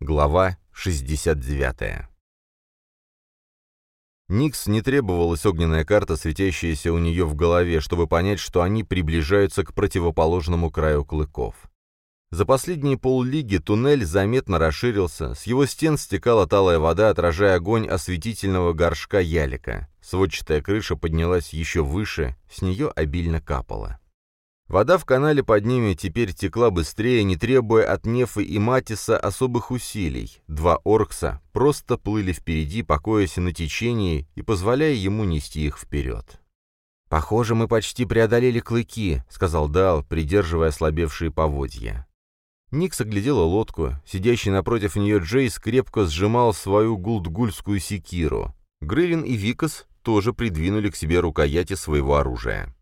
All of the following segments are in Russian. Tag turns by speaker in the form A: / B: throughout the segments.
A: Глава 69. Никс не требовалась огненная карта, светящаяся у нее в голове, чтобы понять, что они приближаются к противоположному краю клыков. За последние поллиги туннель заметно расширился, с его стен стекала талая вода, отражая огонь осветительного горшка ялика. Сводчатая крыша поднялась еще выше, с нее обильно капало. Вода в канале под ними теперь текла быстрее, не требуя от Нефы и Матиса особых усилий. Два Оркса просто плыли впереди, покоясь на течении и позволяя ему нести их вперед. «Похоже, мы почти преодолели клыки», — сказал Дал, придерживая ослабевшие поводья. Никс оглядела лодку. Сидящий напротив нее Джейс крепко сжимал свою гулдгульскую секиру. Грейлин и Викас тоже придвинули к себе рукояти своего оружия.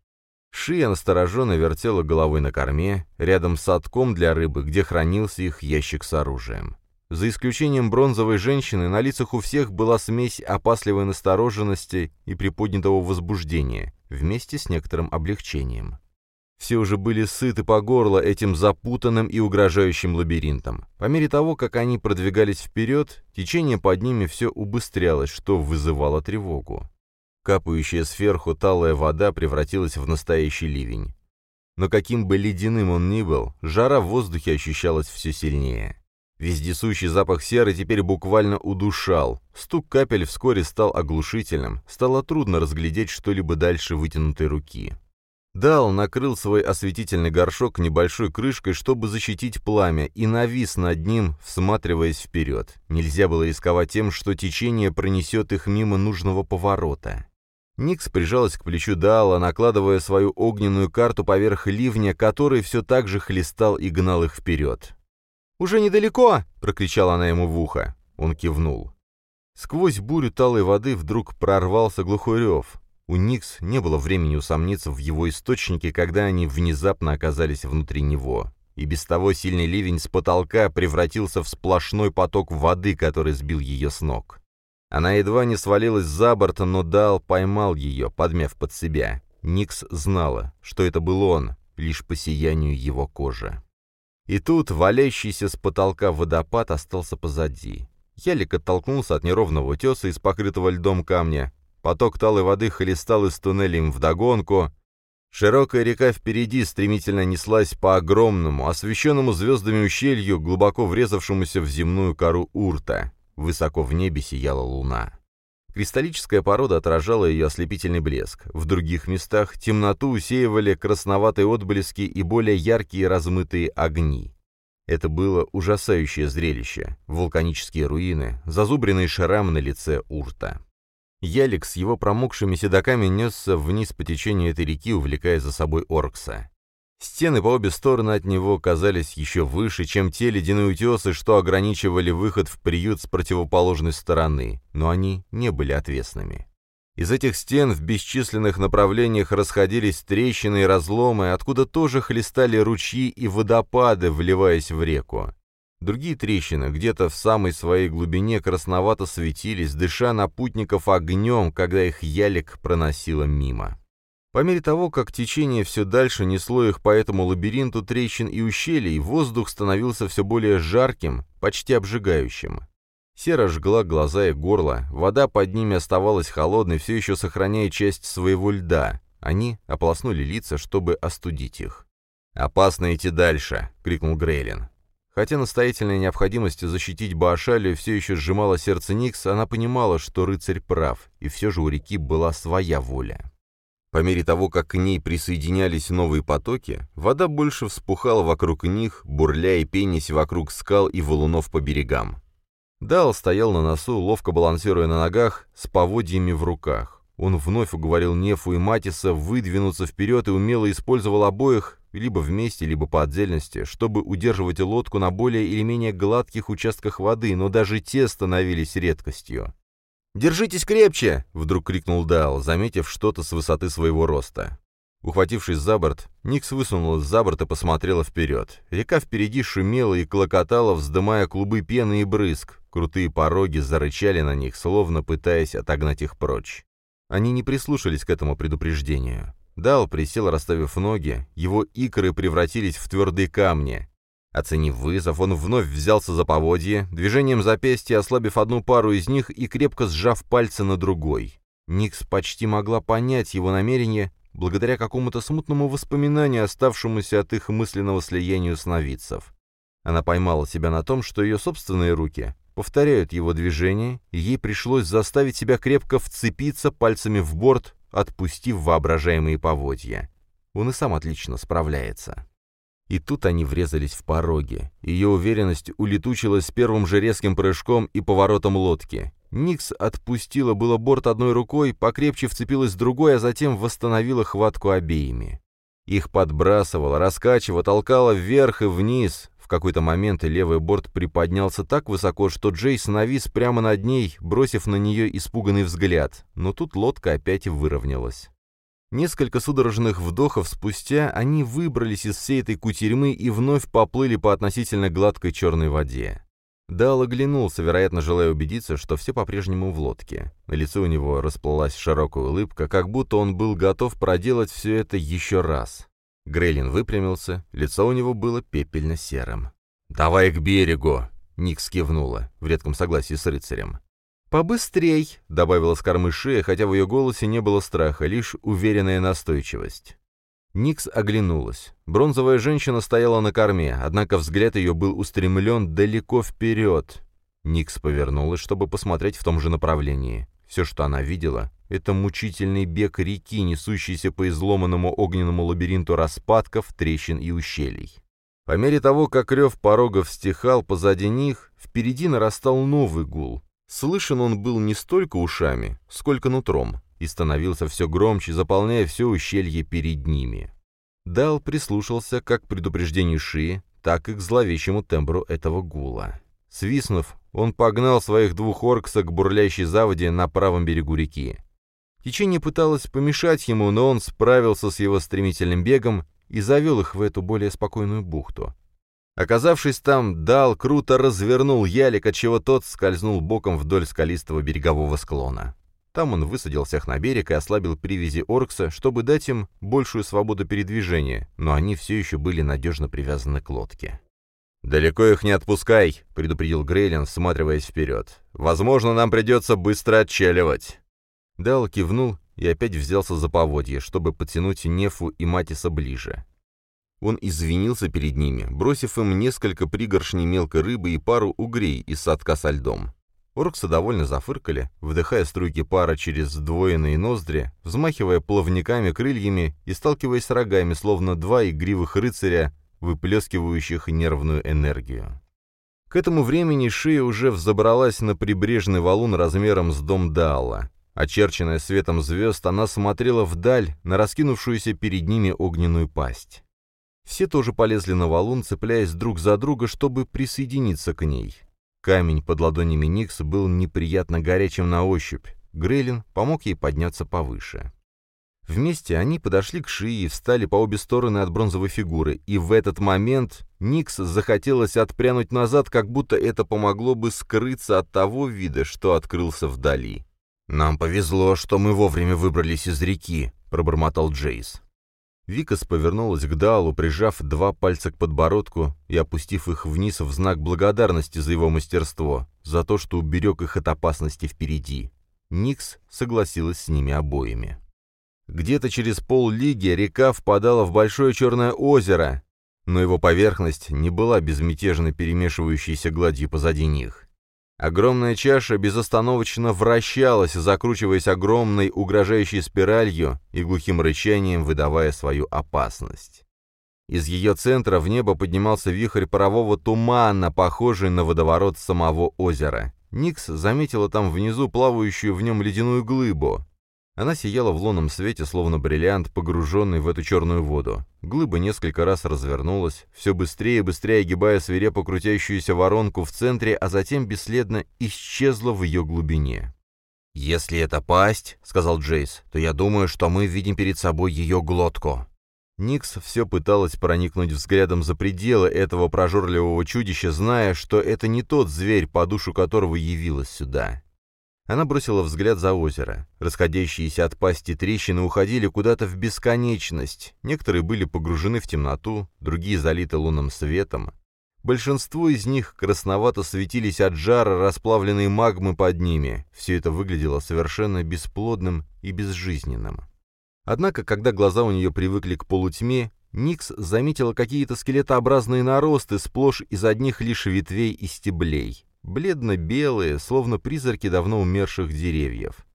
A: Шия настороженно вертела головой на корме, рядом с садком для рыбы, где хранился их ящик с оружием. За исключением бронзовой женщины, на лицах у всех была смесь опасливой настороженности и приподнятого возбуждения, вместе с некоторым облегчением. Все уже были сыты по горло этим запутанным и угрожающим лабиринтом. По мере того, как они продвигались вперед, течение под ними все убыстрялось, что вызывало тревогу. Капающая сверху талая вода превратилась в настоящий ливень. Но каким бы ледяным он ни был, жара в воздухе ощущалась все сильнее. Вездесущий запах серы теперь буквально удушал. Стук капель вскоре стал оглушительным, стало трудно разглядеть что-либо дальше вытянутой руки. Дал накрыл свой осветительный горшок небольшой крышкой, чтобы защитить пламя, и навис над ним, всматриваясь вперед. Нельзя было рисковать тем, что течение пронесет их мимо нужного поворота. Никс прижалась к плечу Дала, накладывая свою огненную карту поверх ливня, который все так же хлестал и гнал их вперед. «Уже недалеко!» — прокричала она ему в ухо. Он кивнул. Сквозь бурю талой воды вдруг прорвался глухой рев. У Никс не было времени усомниться в его источнике, когда они внезапно оказались внутри него. И без того сильный ливень с потолка превратился в сплошной поток воды, который сбил ее с ног. Она едва не свалилась за борт, но Дал поймал ее, подмяв под себя. Никс знала, что это был он, лишь по сиянию его кожи. И тут валящийся с потолка водопад остался позади. Ялик оттолкнулся от неровного утеса из покрытого льдом камня. Поток талой воды хлестал из туннеля им вдогонку. Широкая река впереди стремительно неслась по огромному, освещенному звездами ущелью, глубоко врезавшемуся в земную кору урта. Высоко в небе сияла луна. Кристаллическая порода отражала ее ослепительный блеск. В других местах темноту усеивали красноватые отблески и более яркие размытые огни. Это было ужасающее зрелище. Вулканические руины, зазубренный шрам на лице Урта. Ялик с его промокшими седоками несся вниз по течению этой реки, увлекая за собой Оркса. Стены по обе стороны от него казались еще выше, чем те ледяные утесы, что ограничивали выход в приют с противоположной стороны, но они не были отвесными. Из этих стен в бесчисленных направлениях расходились трещины и разломы, откуда тоже хлестали ручьи и водопады, вливаясь в реку. Другие трещины где-то в самой своей глубине красновато светились, дыша на путников огнем, когда их ялик проносило мимо. По мере того, как течение все дальше несло их по этому лабиринту трещин и ущелий, воздух становился все более жарким, почти обжигающим. Сера жгла глаза и горло, вода под ними оставалась холодной, все еще сохраняя часть своего льда. Они ополоснули лица, чтобы остудить их. «Опасно идти дальше!» — крикнул Грейлин. Хотя настоятельная необходимость защитить Баашалию все еще сжимала сердце Никс, она понимала, что рыцарь прав, и все же у реки была своя воля. По мере того, как к ней присоединялись новые потоки, вода больше вспухала вокруг них, бурля и пенясь вокруг скал и валунов по берегам. Дал стоял на носу, ловко балансируя на ногах, с поводьями в руках. Он вновь уговорил Нефу и Матиса выдвинуться вперед и умело использовал обоих, либо вместе, либо по отдельности, чтобы удерживать лодку на более или менее гладких участках воды, но даже те становились редкостью. «Держитесь крепче!» — вдруг крикнул Дал, заметив что-то с высоты своего роста. Ухватившись за борт, Никс высунулась за борт и посмотрела вперед. Река впереди шумела и клокотала, вздымая клубы пены и брызг. Крутые пороги зарычали на них, словно пытаясь отогнать их прочь. Они не прислушались к этому предупреждению. Дал присел, расставив ноги, его икры превратились в твердые камни. Оценив вызов, он вновь взялся за поводье, движением запястья ослабив одну пару из них и крепко сжав пальцы на другой. Никс почти могла понять его намерение, благодаря какому-то смутному воспоминанию, оставшемуся от их мысленного слияния сновидцев. Она поймала себя на том, что ее собственные руки повторяют его движение, и ей пришлось заставить себя крепко вцепиться пальцами в борт, отпустив воображаемые поводья. Он и сам отлично справляется. И тут они врезались в пороги. Ее уверенность улетучилась с первым же резким прыжком и поворотом лодки. Никс отпустила было борт одной рукой, покрепче вцепилась другой, а затем восстановила хватку обеими. Их подбрасывало, раскачивало, толкало вверх и вниз. В какой-то момент левый борт приподнялся так высоко, что Джейс навис прямо над ней, бросив на нее испуганный взгляд, но тут лодка опять выровнялась. Несколько судорожных вдохов спустя они выбрались из всей этой кутерьмы и вновь поплыли по относительно гладкой черной воде. Дал оглянулся, вероятно, желая убедиться, что все по-прежнему в лодке. На лице у него расплылась широкая улыбка, как будто он был готов проделать все это еще раз. Грейлин выпрямился, лицо у него было пепельно-серым. «Давай к берегу!» — Никс кивнула, в редком согласии с рыцарем. «Побыстрей!» — добавила с кормы шея, хотя в ее голосе не было страха, лишь уверенная настойчивость. Никс оглянулась. Бронзовая женщина стояла на корме, однако взгляд ее был устремлен далеко вперед. Никс повернулась, чтобы посмотреть в том же направлении. Все, что она видела, — это мучительный бег реки, несущийся по изломанному огненному лабиринту распадков, трещин и ущелий. По мере того, как рев порогов стихал позади них, впереди нарастал новый гул — Слышен он был не столько ушами, сколько нутром, и становился все громче, заполняя все ущелье перед ними. Дал прислушался как к предупреждению Шии, так и к зловещему тембру этого гула. Свиснув, он погнал своих двух оркса к бурлящей заводе на правом берегу реки. Течение пыталось помешать ему, но он справился с его стремительным бегом и завел их в эту более спокойную бухту. Оказавшись там, Дал круто развернул ялик, отчего тот скользнул боком вдоль скалистого берегового склона. Там он высадил всех на берег и ослабил привязи Оркса, чтобы дать им большую свободу передвижения, но они все еще были надежно привязаны к лодке. «Далеко их не отпускай», — предупредил Грейлин, всматриваясь вперед. «Возможно, нам придется быстро отчаливать». Дал кивнул и опять взялся за поводье, чтобы подтянуть Нефу и Матиса ближе. Он извинился перед ними, бросив им несколько пригоршней мелкой рыбы и пару угрей из садка со льдом. Орксы довольно зафыркали, вдыхая струйки пара через сдвоенные ноздри, взмахивая плавниками крыльями и сталкиваясь с рогами, словно два игривых рыцаря, выплескивающих нервную энергию. К этому времени шея уже взобралась на прибрежный валун размером с дом Даала. Очерченная светом звезд, она смотрела вдаль на раскинувшуюся перед ними огненную пасть. Все тоже полезли на валун, цепляясь друг за друга, чтобы присоединиться к ней. Камень под ладонями Никс был неприятно горячим на ощупь. Грейлин помог ей подняться повыше. Вместе они подошли к шее и встали по обе стороны от бронзовой фигуры, и в этот момент Никс захотелось отпрянуть назад, как будто это помогло бы скрыться от того вида, что открылся вдали. «Нам повезло, что мы вовремя выбрались из реки», — пробормотал Джейс. Викас повернулась к Далу, прижав два пальца к подбородку и опустив их вниз в знак благодарности за его мастерство, за то, что уберег их от опасности впереди. Никс согласилась с ними обоими. Где-то через поллиги река впадала в большое черное озеро, но его поверхность не была безмятежно перемешивающейся гладью позади них. Огромная чаша безостановочно вращалась, закручиваясь огромной угрожающей спиралью и глухим рычанием выдавая свою опасность. Из ее центра в небо поднимался вихрь парового тумана, похожий на водоворот самого озера. Никс заметила там внизу плавающую в нем ледяную глыбу. Она сияла в лунном свете, словно бриллиант, погруженный в эту черную воду. Глыба несколько раз развернулась, все быстрее и быстрее огибая свирепо крутящуюся воронку в центре, а затем бесследно исчезла в ее глубине. «Если это пасть, — сказал Джейс, — то я думаю, что мы видим перед собой ее глотку». Никс все пыталась проникнуть взглядом за пределы этого прожорливого чудища, зная, что это не тот зверь, по душу которого явилась сюда. Она бросила взгляд за озеро. Расходящиеся от пасти трещины уходили куда-то в бесконечность. Некоторые были погружены в темноту, другие залиты лунным светом. Большинство из них красновато светились от жара расплавленной магмы под ними. Все это выглядело совершенно бесплодным и безжизненным. Однако, когда глаза у нее привыкли к полутьме, Никс заметила какие-то скелетообразные наросты сплошь из одних лишь ветвей и стеблей, бледно-белые, словно призраки давно умерших деревьев.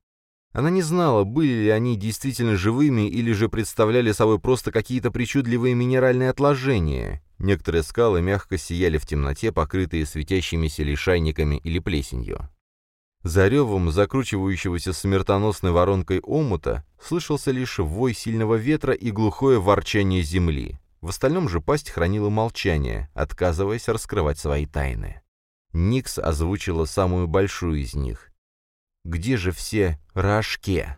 A: Она не знала, были ли они действительно живыми или же представляли собой просто какие-то причудливые минеральные отложения. Некоторые скалы мягко сияли в темноте, покрытые светящимися лишайниками или плесенью. За ревом закручивающегося смертоносной воронкой омута слышался лишь вой сильного ветра и глухое ворчание земли. В остальном же пасть хранила молчание, отказываясь раскрывать свои тайны. Никс озвучила самую большую из них. «Где же все рожки?»